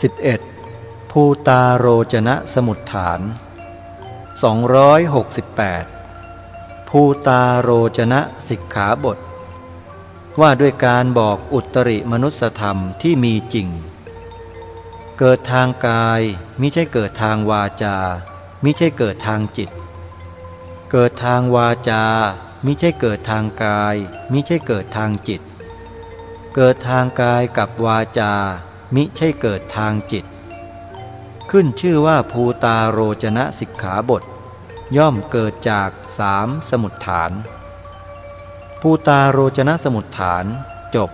11. ภูตาโรจนะสมุดฐาน 268 ภูตาโรจนะสิกขาบท ว่าด้วยการบอกอุตริมนุสธรรมที่มีจริง เกิดทางกายมิใช่เกิดทางวาจา มิใช่เกิดทางจิต เกิดทางวาจา มิใช่เกิดทางกาย มิใช่เกิดทางจิต เกิดทางกายกับวาจา มิใช่เกิดทางจิต ขึ้นชื่อว่าภูตาโรจนะสิกขาบท ย่อมเกิดจากสามสมุดฐาน ภูตาโรจนะสมุดฐานจบ